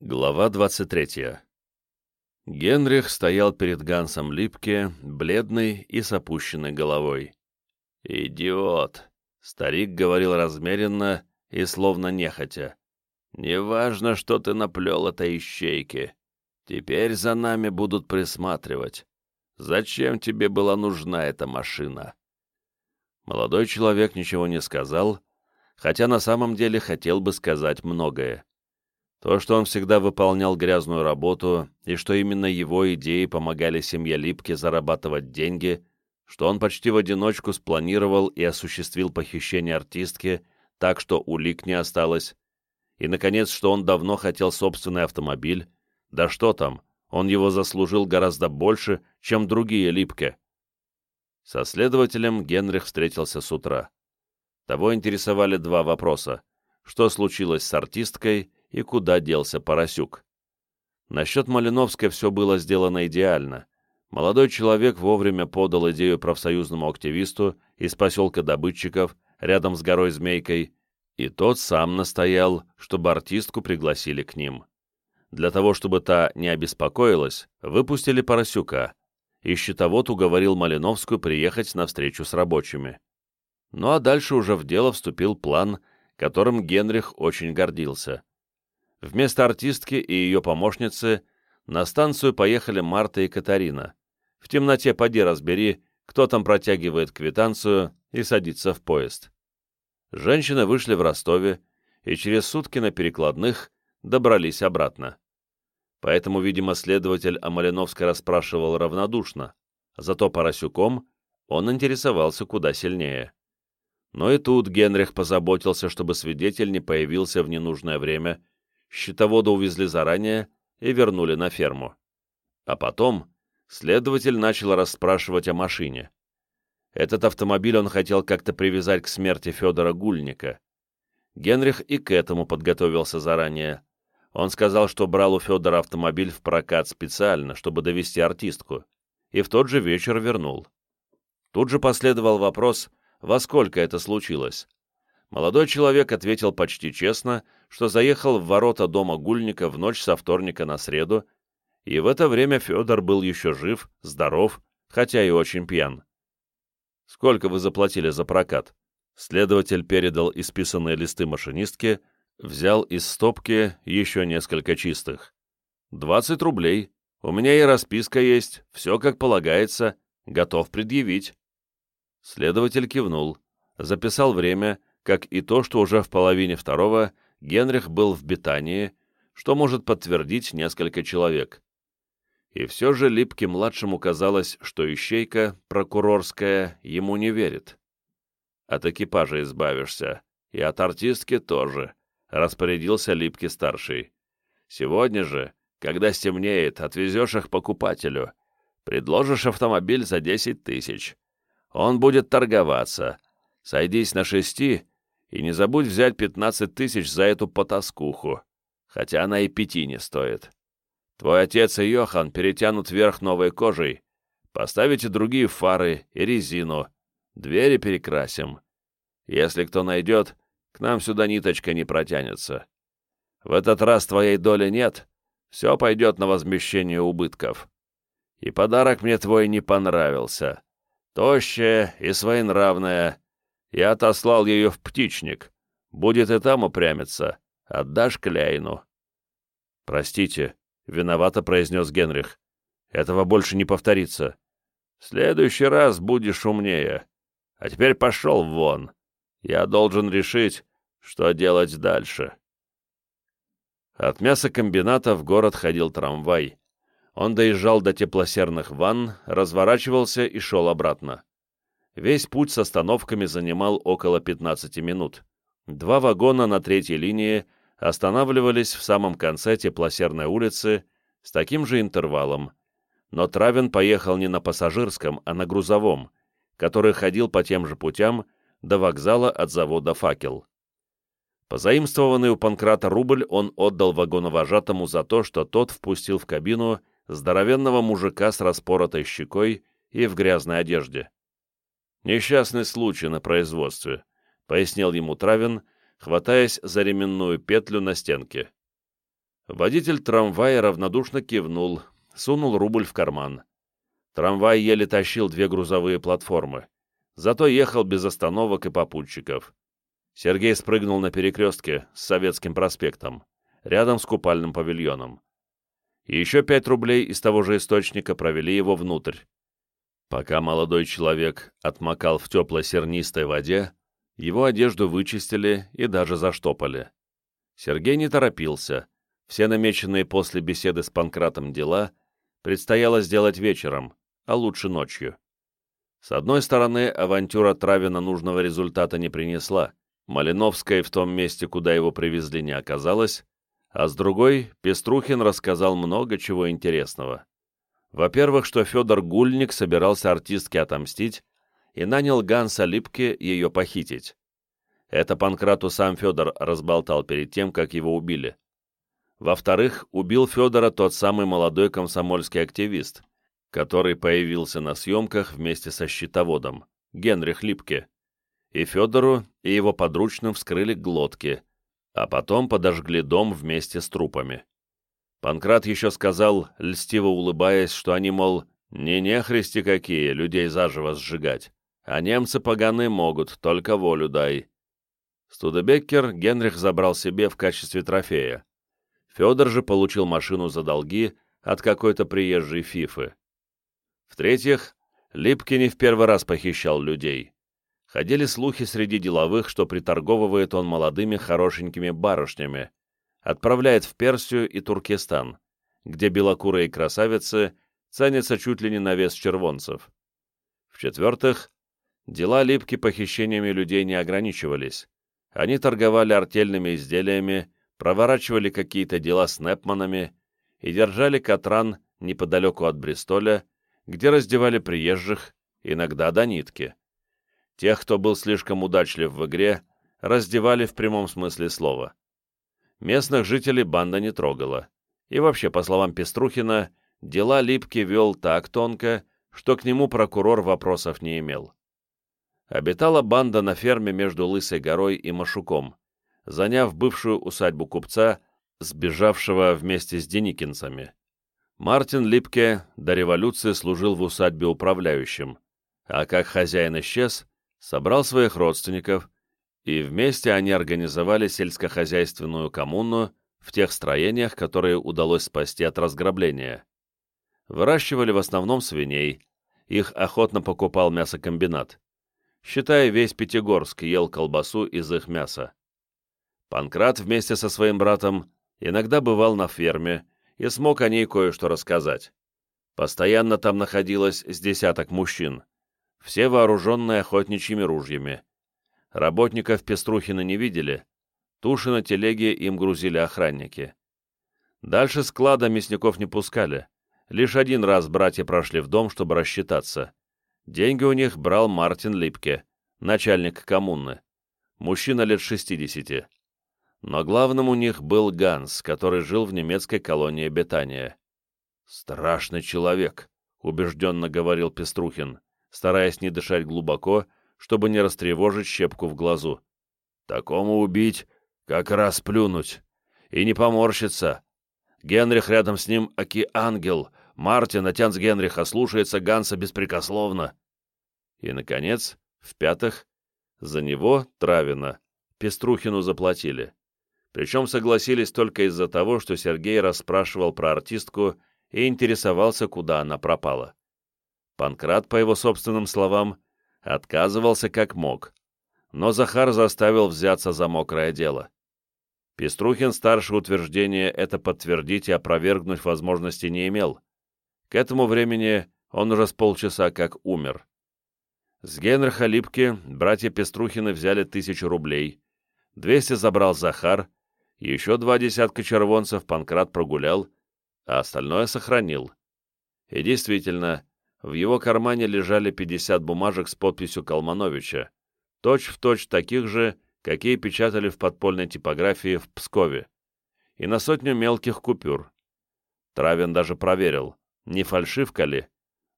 Глава 23. Генрих стоял перед Гансом Липке, бледный и с опущенной головой. «Идиот!» — старик говорил размеренно и словно нехотя. «Неважно, что ты наплел этой ищейки. Теперь за нами будут присматривать. Зачем тебе была нужна эта машина?» Молодой человек ничего не сказал, хотя на самом деле хотел бы сказать многое. То, что он всегда выполнял грязную работу, и что именно его идеи помогали семье Липки зарабатывать деньги, что он почти в одиночку спланировал и осуществил похищение артистки, так что улик не осталось, и, наконец, что он давно хотел собственный автомобиль, да что там, он его заслужил гораздо больше, чем другие Липке. Со следователем Генрих встретился с утра. Того интересовали два вопроса. Что случилось с артисткой и куда делся Поросюк. Насчет Малиновской все было сделано идеально. Молодой человек вовремя подал идею профсоюзному активисту из поселка Добытчиков, рядом с горой Змейкой, и тот сам настоял, чтобы артистку пригласили к ним. Для того, чтобы та не обеспокоилась, выпустили Поросюка, и счетовод уговорил Малиновскую приехать на встречу с рабочими. Ну а дальше уже в дело вступил план, которым Генрих очень гордился. Вместо артистки и ее помощницы на станцию поехали Марта и Катарина. В темноте поди разбери, кто там протягивает квитанцию и садится в поезд. Женщины вышли в Ростове и через сутки на перекладных добрались обратно. Поэтому, видимо, следователь о Малиновской расспрашивал равнодушно, зато Поросюком он интересовался куда сильнее. Но и тут Генрих позаботился, чтобы свидетель не появился в ненужное время Щитовода увезли заранее и вернули на ферму. А потом следователь начал расспрашивать о машине. Этот автомобиль он хотел как-то привязать к смерти Федора Гульника. Генрих и к этому подготовился заранее. Он сказал, что брал у Федора автомобиль в прокат специально, чтобы довести артистку, и в тот же вечер вернул. Тут же последовал вопрос, во сколько это случилось. Молодой человек ответил почти честно, что заехал в ворота дома Гульника в ночь со вторника на среду, и в это время Федор был еще жив, здоров, хотя и очень пьян. «Сколько вы заплатили за прокат?» Следователь передал исписанные листы машинистке, взял из стопки еще несколько чистых. «Двадцать рублей. У меня и расписка есть, все как полагается, готов предъявить». Следователь кивнул, записал время, как и то, что уже в половине второго Генрих был в Бетании, что может подтвердить несколько человек. И все же Липке-младшему казалось, что ищейка, прокурорская, ему не верит. От экипажа избавишься, и от артистки тоже, распорядился Липке-старший. Сегодня же, когда стемнеет, отвезешь их покупателю. Предложишь автомобиль за десять тысяч. Он будет торговаться. Сойдись на шести, и не забудь взять 15 тысяч за эту потаскуху, хотя она и пяти не стоит. Твой отец и Йохан перетянут вверх новой кожей. Поставите другие фары и резину. Двери перекрасим. Если кто найдет, к нам сюда ниточка не протянется. В этот раз твоей доли нет, все пойдет на возмещение убытков. И подарок мне твой не понравился. Тощая и своенравная, я отослал ее в птичник. Будет и там упрямиться. Отдашь Кляйну». «Простите», — виновато произнес Генрих. «Этого больше не повторится. В следующий раз будешь умнее. А теперь пошел вон. Я должен решить, что делать дальше». От мясокомбината в город ходил трамвай. Он доезжал до теплосерных ванн, разворачивался и шел обратно. Весь путь с остановками занимал около 15 минут. Два вагона на третьей линии останавливались в самом конце теплосерной улицы с таким же интервалом. Но Травин поехал не на пассажирском, а на грузовом, который ходил по тем же путям до вокзала от завода «Факел». Позаимствованный у Панкрата рубль он отдал вагоновожатому за то, что тот впустил в кабину здоровенного мужика с распоротой щекой и в грязной одежде. «Несчастный случай на производстве», — пояснил ему Травин, хватаясь за ременную петлю на стенке. Водитель трамвая равнодушно кивнул, сунул рубль в карман. Трамвай еле тащил две грузовые платформы. Зато ехал без остановок и попутчиков. Сергей спрыгнул на перекрестке с Советским проспектом, рядом с купальным павильоном. Еще пять рублей из того же источника провели его внутрь. Пока молодой человек отмокал в теплой сернистой воде, его одежду вычистили и даже заштопали. Сергей не торопился. Все намеченные после беседы с Панкратом дела предстояло сделать вечером, а лучше ночью. С одной стороны, авантюра Травина нужного результата не принесла, Малиновской в том месте, куда его привезли, не оказалось, а с другой, Пеструхин рассказал много чего интересного. Во-первых, что Федор Гульник собирался артистке отомстить и нанял Ганса Липке ее похитить. Это Панкрату сам Федор разболтал перед тем, как его убили. Во-вторых, убил Федора тот самый молодой комсомольский активист, который появился на съемках вместе со щитоводом, Генрих Липке. И Федору, и его подручным вскрыли глотки, а потом подожгли дом вместе с трупами. Панкрат еще сказал, льстиво улыбаясь, что они, мол, не нехристи какие, людей заживо сжигать, а немцы поганы могут, только волю дай. Студебеккер Генрих забрал себе в качестве трофея. Федор же получил машину за долги от какой-то приезжей фифы. В-третьих, Липки не в первый раз похищал людей. Ходили слухи среди деловых, что приторговывает он молодыми хорошенькими барышнями, отправляет в Персию и Туркестан, где белокурые красавицы ценятся чуть ли не на вес червонцев. В-четвертых, дела Липки похищениями людей не ограничивались. Они торговали артельными изделиями, проворачивали какие-то дела с Непманами и держали Катран неподалеку от Бристоля, где раздевали приезжих, иногда до нитки. Тех, кто был слишком удачлив в игре, раздевали в прямом смысле слова. Местных жителей банда не трогала. И вообще, по словам Пеструхина, дела Липки вел так тонко, что к нему прокурор вопросов не имел. Обитала банда на ферме между Лысой горой и Машуком, заняв бывшую усадьбу купца, сбежавшего вместе с деникинцами. Мартин Липке до революции служил в усадьбе управляющим, а как хозяин исчез, собрал своих родственников, и вместе они организовали сельскохозяйственную коммуну в тех строениях, которые удалось спасти от разграбления. Выращивали в основном свиней, их охотно покупал мясокомбинат. Считая, весь Пятигорск ел колбасу из их мяса. Панкрат вместе со своим братом иногда бывал на ферме и смог о ней кое-что рассказать. Постоянно там находилось с десяток мужчин, все вооруженные охотничьими ружьями. Работников Пеструхина не видели, туши на телеге им грузили охранники. Дальше склада мясников не пускали. Лишь один раз братья прошли в дом, чтобы рассчитаться. Деньги у них брал Мартин Липке, начальник коммуны. Мужчина лет 60. Но главным у них был Ганс, который жил в немецкой колонии Бетания. «Страшный человек», — убежденно говорил Пеструхин стараясь не дышать глубоко, чтобы не растревожить щепку в глазу. «Такому убить, как раз плюнуть. И не поморщиться. Генрих рядом с ним аки-ангел. Мартин, отец Генриха, слушается Ганса беспрекословно». И, наконец, в-пятых, за него, Травина, Пеструхину заплатили. Причем согласились только из-за того, что Сергей расспрашивал про артистку и интересовался, куда она пропала. Панкрат, по его собственным словам, отказывался как мог, но Захар заставил взяться за мокрое дело. Пеструхин-старший утверждение это подтвердить и опровергнуть возможности не имел. К этому времени он уже с полчаса как умер. С Генриха Липки братья Пеструхины взяли тысячу рублей, 200 забрал Захар, еще два десятка червонцев Панкрат прогулял, а остальное сохранил. И действительно, в его кармане лежали 50 бумажек с подписью Калмановича, точь-в-точь точь таких же, какие печатали в подпольной типографии в Пскове, и на сотню мелких купюр. Травин даже проверил, не фальшивка ли,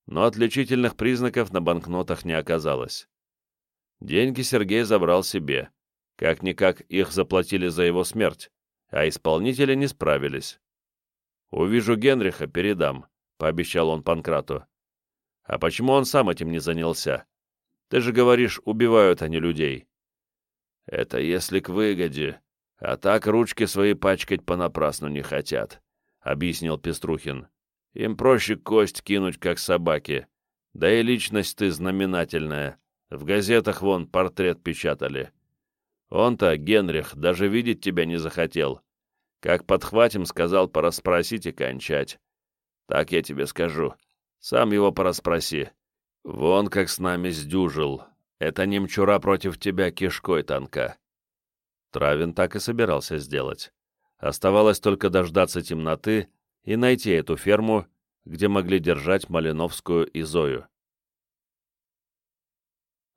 но отличительных признаков на банкнотах не оказалось. Деньги Сергей забрал себе. Как-никак их заплатили за его смерть, а исполнители не справились. «Увижу Генриха, передам», — пообещал он Панкрату. «А почему он сам этим не занялся? Ты же говоришь, убивают они людей». «Это если к выгоде, а так ручки свои пачкать понапрасну не хотят», — объяснил Пеструхин. «Им проще кость кинуть, как собаки. Да и личность ты знаменательная. В газетах вон портрет печатали. Он-то, Генрих, даже видеть тебя не захотел. Как подхватим, сказал пораспросить и кончать. Так я тебе скажу. Сам его пораспроси. Вон как с нами сдюжил. Это немчура против тебя кишкой танка. Травин так и собирался сделать. Оставалось только дождаться темноты и найти эту ферму, где могли держать Малиновскую и Зою.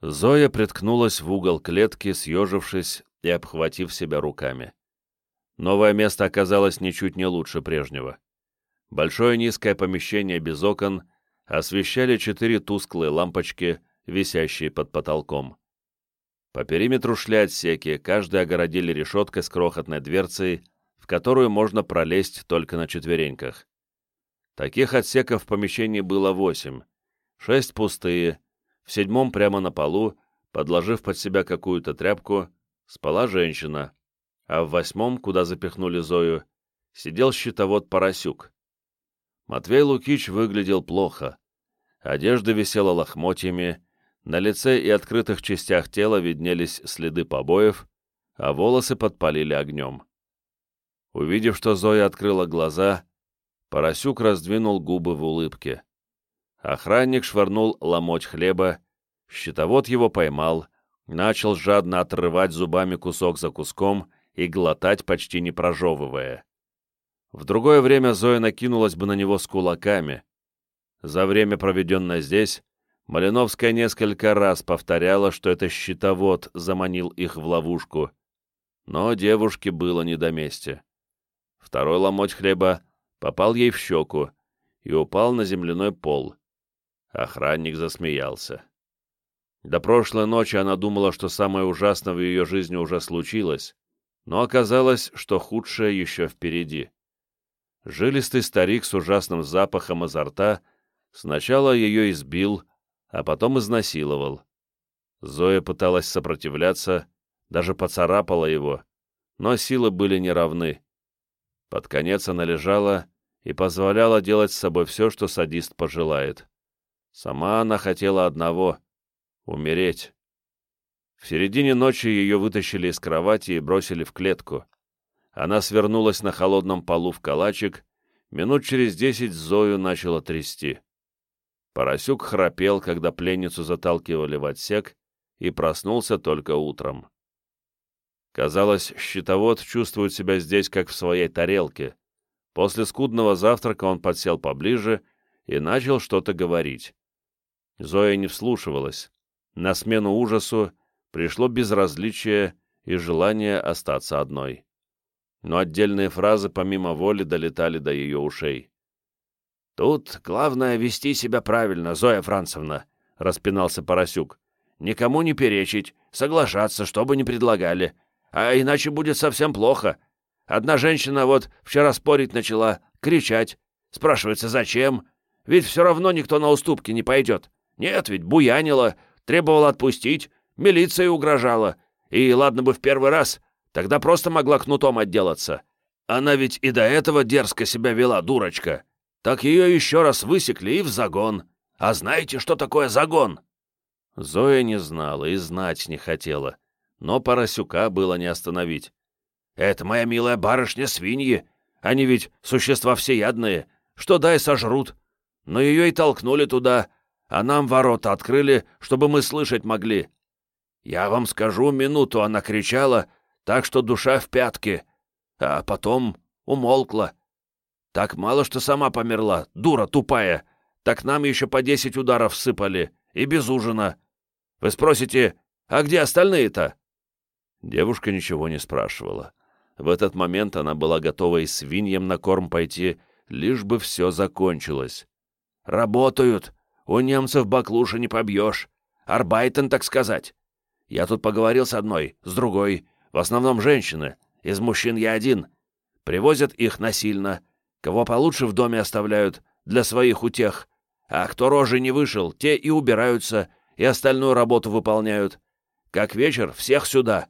Зоя приткнулась в угол клетки, съежившись и обхватив себя руками. Новое место оказалось ничуть не лучше прежнего. Большое низкое помещение без окон освещали четыре тусклые лампочки, висящие под потолком. По периметру шли отсеки, каждый огородили решеткой с крохотной дверцей, в которую можно пролезть только на четвереньках. Таких отсеков в помещении было восемь. Шесть пустые, в седьмом прямо на полу, подложив под себя какую-то тряпку, спала женщина, а в восьмом, куда запихнули Зою, сидел щитовод Поросюк. Матвей Лукич выглядел плохо. Одежда висела лохмотьями, на лице и открытых частях тела виднелись следы побоев, а волосы подпалили огнем. Увидев, что Зоя открыла глаза, Поросюк раздвинул губы в улыбке. Охранник швырнул ломоть хлеба, щитовод его поймал, начал жадно отрывать зубами кусок за куском и глотать, почти не прожевывая. В другое время Зоя накинулась бы на него с кулаками. За время, проведенное здесь, Малиновская несколько раз повторяла, что это щитовод заманил их в ловушку. Но девушке было не до мести. Второй ломоть хлеба попал ей в щеку и упал на земляной пол. Охранник засмеялся. До прошлой ночи она думала, что самое ужасное в ее жизни уже случилось, но оказалось, что худшее еще впереди. Жилистый старик с ужасным запахом изо рта сначала ее избил, а потом изнасиловал. Зоя пыталась сопротивляться, даже поцарапала его, но силы были неравны. Под конец она лежала и позволяла делать с собой все, что садист пожелает. Сама она хотела одного — умереть. В середине ночи ее вытащили из кровати и бросили в клетку. Она свернулась на холодном полу в калачик, минут через десять Зою начала трясти. Поросюк храпел, когда пленницу заталкивали в отсек, и проснулся только утром. Казалось, щитовод чувствует себя здесь, как в своей тарелке. После скудного завтрака он подсел поближе и начал что-то говорить. Зоя не вслушивалась. На смену ужасу пришло безразличие и желание остаться одной. Но отдельные фразы помимо воли долетали до ее ушей. «Тут главное вести себя правильно, Зоя Францевна», — распинался Поросюк. «Никому не перечить, соглашаться, что бы ни предлагали. А иначе будет совсем плохо. Одна женщина вот вчера спорить начала, кричать. Спрашивается, зачем? Ведь все равно никто на уступки не пойдет. Нет, ведь буянила, требовала отпустить, милиция угрожала. И ладно бы в первый раз, тогда просто могла кнутом отделаться. Она ведь и до этого дерзко себя вела, дурочка. Так ее еще раз высекли и в загон. А знаете, что такое загон?» Зоя не знала и знать не хотела, но поросюка было не остановить. «Это, моя милая барышня, свиньи. Они ведь существа всеядные. Что дай сожрут. Но ее и толкнули туда, а нам ворота открыли, чтобы мы слышать могли. Я вам скажу, минуту она кричала, так что душа в пятке, а потом умолкла. Так мало что сама померла, дура тупая, так нам еще по десять ударов сыпали, и без ужина. Вы спросите, а где остальные-то?» Девушка ничего не спрашивала. В этот момент она была готова и свиньям на корм пойти, лишь бы все закончилось. «Работают!» У немцев баклуши не побьешь. Арбайтен, так сказать. Я тут поговорил с одной, с другой. В основном женщины. Из мужчин я один. Привозят их насильно. Кого получше в доме оставляют, для своих утех. А кто рожи не вышел, те и убираются, и остальную работу выполняют. Как вечер, всех сюда.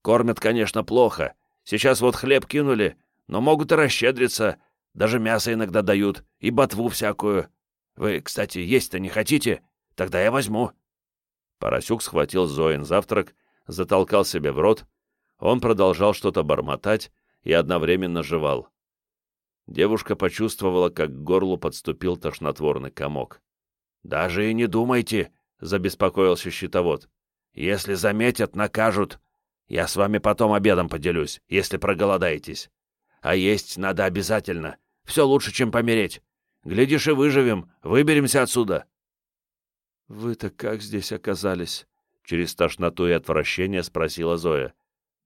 Кормят, конечно, плохо. Сейчас вот хлеб кинули, но могут и расщедриться. Даже мясо иногда дают, и ботву всякую. Вы, кстати, есть-то не хотите? Тогда я возьму». Поросюк схватил Зоин завтрак, затолкал себе в рот. Он продолжал что-то бормотать и одновременно жевал. Девушка почувствовала, как к горлу подступил тошнотворный комок. «Даже и не думайте», — забеспокоился щитовод. «Если заметят, накажут. Я с вами потом обедом поделюсь, если проголодаетесь. А есть надо обязательно. Все лучше, чем помереть. Глядишь, и выживем, выберемся отсюда». «Вы-то как здесь оказались?» — через тошноту и отвращение спросила Зоя.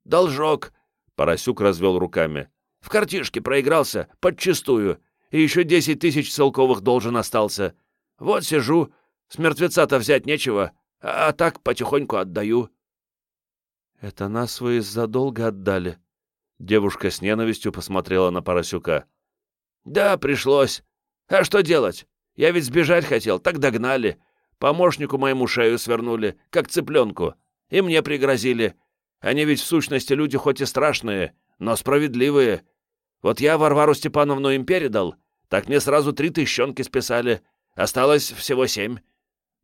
«Должок!» — Поросюк развел руками. «В картишке проигрался, подчистую, и еще десять тысяч целковых должен остался. Вот сижу, с мертвеца-то взять нечего, а так потихоньку отдаю». «Это нас вы задолго отдали?» Девушка с ненавистью посмотрела на Поросюка. «Да, пришлось. А что делать? Я ведь сбежать хотел, так догнали. Помощнику моему шею свернули, как цыпленку. И мне пригрозили. Они ведь в сущности люди хоть и страшные, но справедливые. Вот я Варвару Степановну им передал, так мне сразу три тыщенки списали. Осталось всего семь.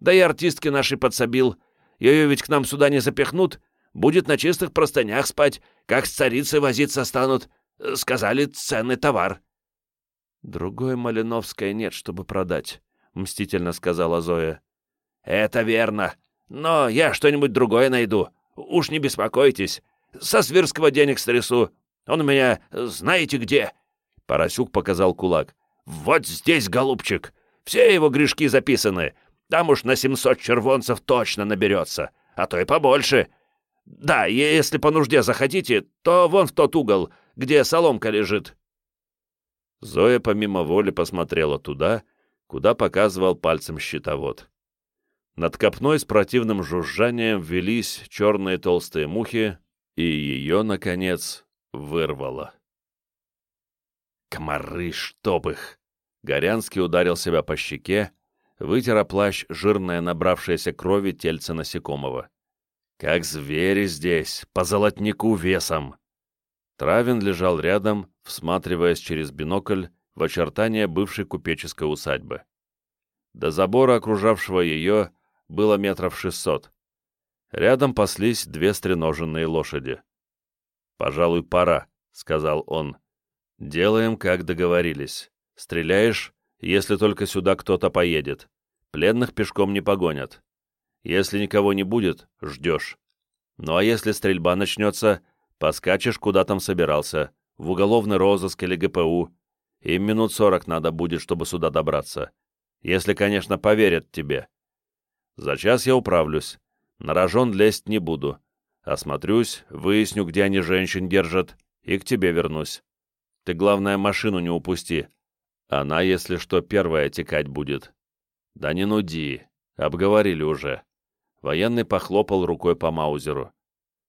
Да и артистки наши подсобил. Ее ведь к нам сюда не запихнут. Будет на чистых простынях спать, как с царицей возиться станут. Сказали, ценный товар. «Другой Малиновской нет, чтобы продать», — мстительно сказала Зоя. «Это верно. Но я что-нибудь другое найду. Уж не беспокойтесь. Со Свирского денег стрясу. Он у меня знаете где?» Поросюк показал кулак. «Вот здесь, голубчик. Все его грешки записаны. Там уж на семьсот червонцев точно наберется, а то и побольше. Да, если по нужде захотите, то вон в тот угол, где соломка лежит». Зоя помимо воли посмотрела туда, куда показывал пальцем щитовод. Над копной с противным жужжанием велись черные толстые мухи, и ее, наконец, вырвало. «Комары, чтоб их!» Горянский ударил себя по щеке, вытер плащ жирное набравшееся крови тельце насекомого. «Как звери здесь, по золотнику весом!» Травин лежал рядом, всматриваясь через бинокль в очертания бывшей купеческой усадьбы. До забора, окружавшего ее, было метров шестьсот. Рядом паслись две стреноженные лошади. «Пожалуй, пора», — сказал он. «Делаем, как договорились. Стреляешь, если только сюда кто-то поедет. Пленных пешком не погонят. Если никого не будет, ждешь. Ну а если стрельба начнется, поскачешь, куда там собирался, в уголовный розыск или ГПУ. Им минут сорок надо будет, чтобы сюда добраться. Если, конечно, поверят тебе. За час я управлюсь. На рожон лезть не буду. Осмотрюсь, выясню, где они женщин держат, и к тебе вернусь. Ты, главное, машину не упусти. Она, если что, первая текать будет. Да не нуди. Обговорили уже. Военный похлопал рукой по Маузеру.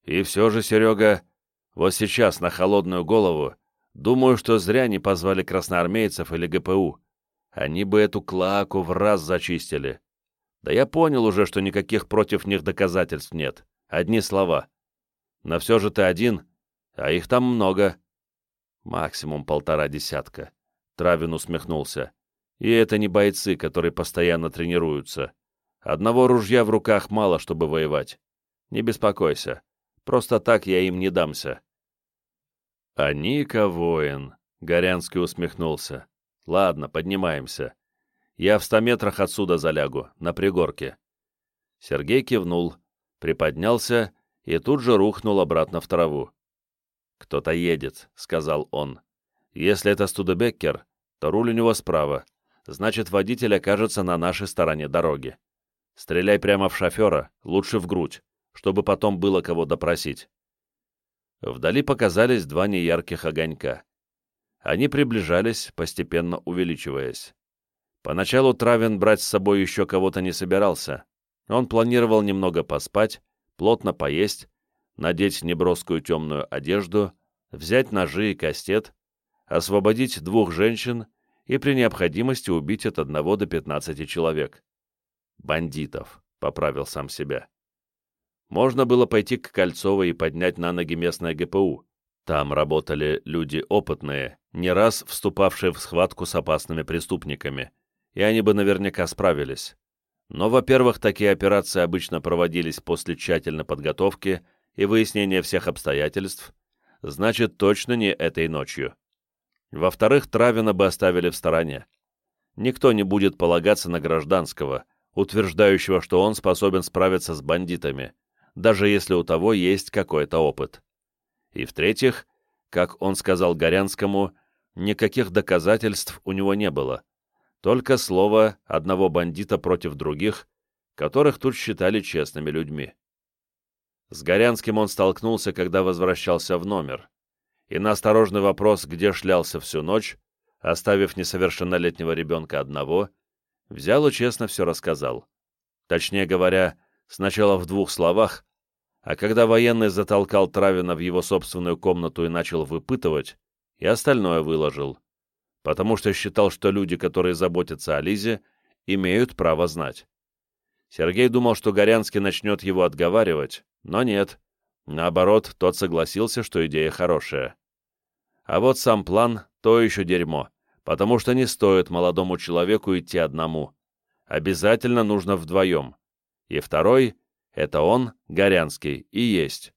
И все же, Серега, вот сейчас на холодную голову, думаю, что зря не позвали красноармейцев или ГПУ. Они бы эту клаку в раз зачистили. Да я понял уже, что никаких против них доказательств нет. Одни слова. Но все же ты один, а их там много. Максимум полтора десятка. Травин усмехнулся. И это не бойцы, которые постоянно тренируются. Одного ружья в руках мало, чтобы воевать. Не беспокойся. Просто так я им не дамся. А Ника воин, Горянский усмехнулся. Ладно, поднимаемся. Я в ста метрах отсюда залягу, на пригорке. Сергей кивнул, приподнялся и тут же рухнул обратно в траву. «Кто-то едет», — сказал он. «Если это Студебеккер, то руль у него справа. Значит, водитель окажется на нашей стороне дороги. Стреляй прямо в шофера, лучше в грудь чтобы потом было кого допросить. Вдали показались два неярких огонька. Они приближались, постепенно увеличиваясь. Поначалу Травин брать с собой еще кого-то не собирался. Он планировал немного поспать, плотно поесть, надеть неброскую темную одежду, взять ножи и кастет, освободить двух женщин и при необходимости убить от одного до 15 человек. «Бандитов», — поправил сам себя. Можно было пойти к Кольцовой и поднять на ноги местное ГПУ. Там работали люди опытные, не раз вступавшие в схватку с опасными преступниками, и они бы наверняка справились. Но, во-первых, такие операции обычно проводились после тщательной подготовки и выяснения всех обстоятельств, значит, точно не этой ночью. Во-вторых, Травина бы оставили в стороне. Никто не будет полагаться на гражданского, утверждающего, что он способен справиться с бандитами, даже если у того есть какой-то опыт. И в-третьих, как он сказал Горянскому, никаких доказательств у него не было, только слово одного бандита против других, которых тут считали честными людьми. С Горянским он столкнулся, когда возвращался в номер, и на осторожный вопрос, где шлялся всю ночь, оставив несовершеннолетнего ребенка одного, взял и честно все рассказал. Точнее говоря, сначала в двух словах, а когда военный затолкал Травина в его собственную комнату и начал выпытывать, и остальное выложил, потому что считал, что люди, которые заботятся о Лизе, имеют право знать. Сергей думал, что Горянский начнет его отговаривать, но нет. Наоборот, тот согласился, что идея хорошая. А вот сам план — то еще дерьмо, потому что не стоит молодому человеку идти одному. Обязательно нужно вдвоем. И второй — это он, Горянский, и есть.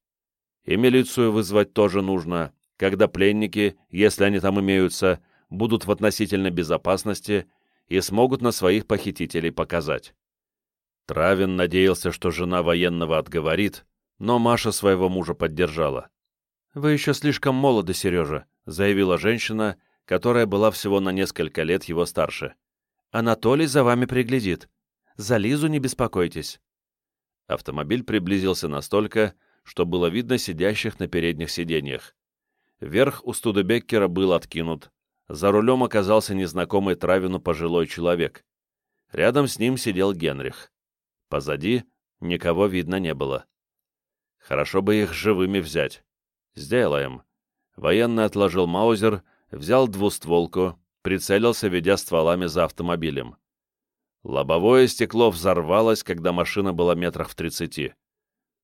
И милицию вызвать тоже нужно, когда пленники, если они там имеются, будут в относительной безопасности и смогут на своих похитителей показать. Травин надеялся, что жена военного отговорит, но Маша своего мужа поддержала. «Вы еще слишком молоды, Сережа», — заявила женщина, которая была всего на несколько лет его старше. «Анатолий за вами приглядит. За Лизу не беспокойтесь». Автомобиль приблизился настолько, что было видно сидящих на передних сиденьях. Верх у Студебеккера был откинут. За рулем оказался незнакомый Травину пожилой человек. Рядом с ним сидел Генрих. Позади никого видно не было. Хорошо бы их живыми взять. Сделаем. Военный отложил маузер, взял двустволку, прицелился, ведя стволами за автомобилем. Лобовое стекло взорвалось, когда машина была метрах в тридцати.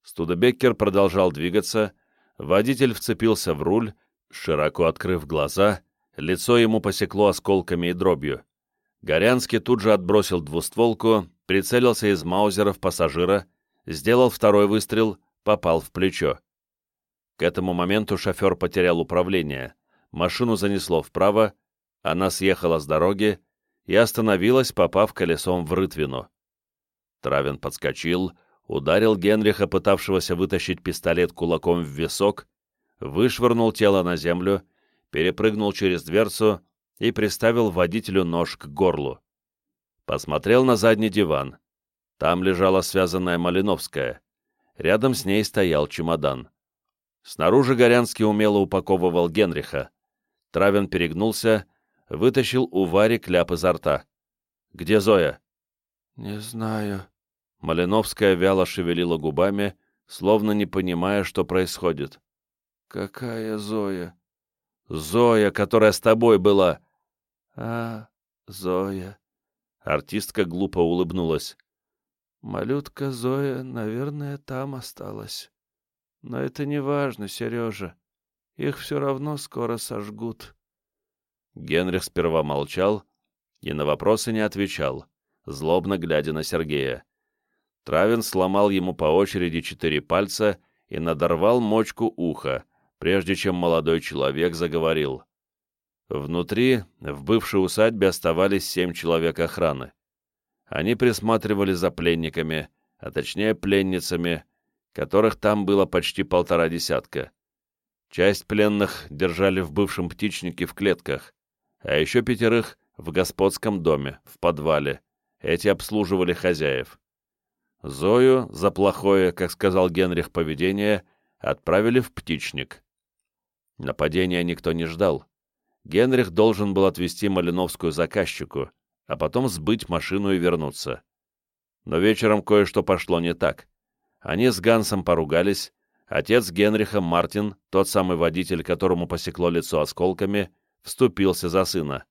Студебеккер продолжал двигаться, водитель вцепился в руль, широко открыв глаза, лицо ему посекло осколками и дробью. Горянский тут же отбросил двустволку, прицелился из маузера в пассажира, сделал второй выстрел, попал в плечо. К этому моменту шофер потерял управление, машину занесло вправо, она съехала с дороги и остановилась, попав колесом в рытвину. Травин подскочил, ударил Генриха, пытавшегося вытащить пистолет кулаком в висок, вышвырнул тело на землю, перепрыгнул через дверцу и приставил водителю нож к горлу. Посмотрел на задний диван. Там лежала связанная Малиновская. Рядом с ней стоял чемодан. Снаружи Горянский умело упаковывал Генриха. Травин перегнулся, вытащил у Вари кляп изо рта. «Где Зоя?» «Не знаю». Малиновская вяло шевелила губами, словно не понимая, что происходит. «Какая Зоя?» «Зоя, которая с тобой была». «А, Зоя». Артистка глупо улыбнулась. «Малютка Зоя, наверное, там осталась. Но это не важно, Сережа. Их все равно скоро сожгут». Генрих сперва молчал и на вопросы не отвечал, злобно глядя на Сергея. Травин сломал ему по очереди четыре пальца и надорвал мочку уха, прежде чем молодой человек заговорил. Внутри, в бывшей усадьбе, оставались семь человек охраны. Они присматривали за пленниками, а точнее пленницами, которых там было почти полтора десятка. Часть пленных держали в бывшем птичнике в клетках, а еще пятерых в господском доме, в подвале. Эти обслуживали хозяев. Зою за плохое, как сказал Генрих, поведение отправили в птичник. Нападения никто не ждал. Генрих должен был отвезти Малиновскую заказчику, а потом сбыть машину и вернуться. Но вечером кое-что пошло не так. Они с Гансом поругались, отец Генриха, Мартин, тот самый водитель, которому посекло лицо осколками, вступился за сына.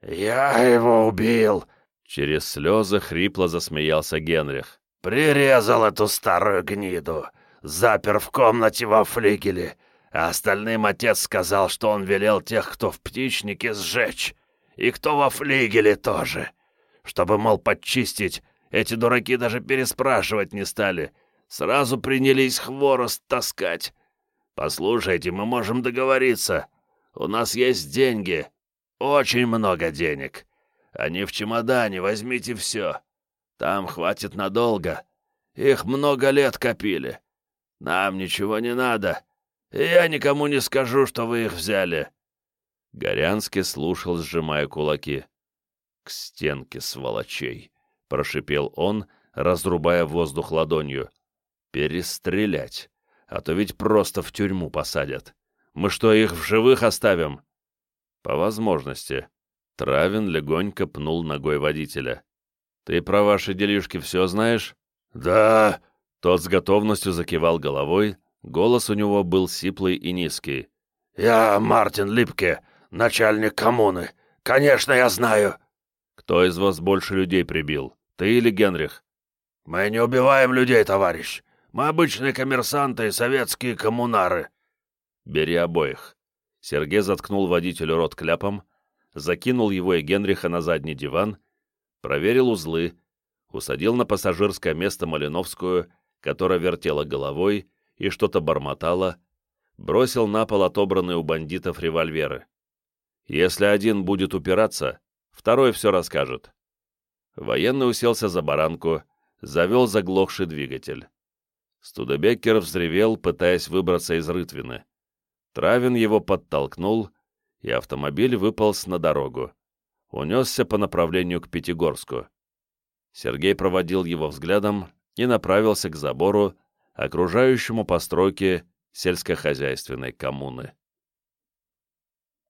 «Я его убил!» Через слезы хрипло засмеялся Генрих. «Прирезал эту старую гниду, запер в комнате во флигеле, а остальным отец сказал, что он велел тех, кто в птичнике, сжечь, и кто во флигеле тоже. Чтобы, мол, подчистить, эти дураки даже переспрашивать не стали, сразу принялись хворост таскать. Послушайте, мы можем договориться. У нас есть деньги, очень много денег. Они в чемодане, возьмите все. Там хватит надолго. Их много лет копили. Нам ничего не надо. Я никому не скажу, что вы их взяли». Горянский слушал, сжимая кулаки. «К стенке сволочей!» — прошипел он, разрубая воздух ладонью. «Перестрелять! А то ведь просто в тюрьму посадят. Мы что, их в живых оставим?» «По возможности». Травин легонько пнул ногой водителя. «Ты про ваши делишки все знаешь?» «Да!» Тот с готовностью закивал головой, голос у него был сиплый и низкий. «Я Мартин Липке, начальник коммуны. Конечно, я знаю!» «Кто из вас больше людей прибил, ты или Генрих?» «Мы не убиваем людей, товарищ. Мы обычные коммерсанты и советские коммунары». «Бери обоих». Сергей заткнул водителю рот кляпом, закинул его и Генриха на задний диван, проверил узлы, усадил на пассажирское место Малиновскую, которая вертела головой и что-то бормотала, бросил на пол отобранные у бандитов револьверы. Если один будет упираться, второй все расскажет. Военный уселся за баранку, завел заглохший двигатель. Студебеккер взревел, пытаясь выбраться из рытвины. Травин его подтолкнул, и автомобиль выполз на дорогу. Унесся по направлению к Пятигорску. Сергей проводил его взглядом и направился к забору, окружающему постройки сельскохозяйственной коммуны.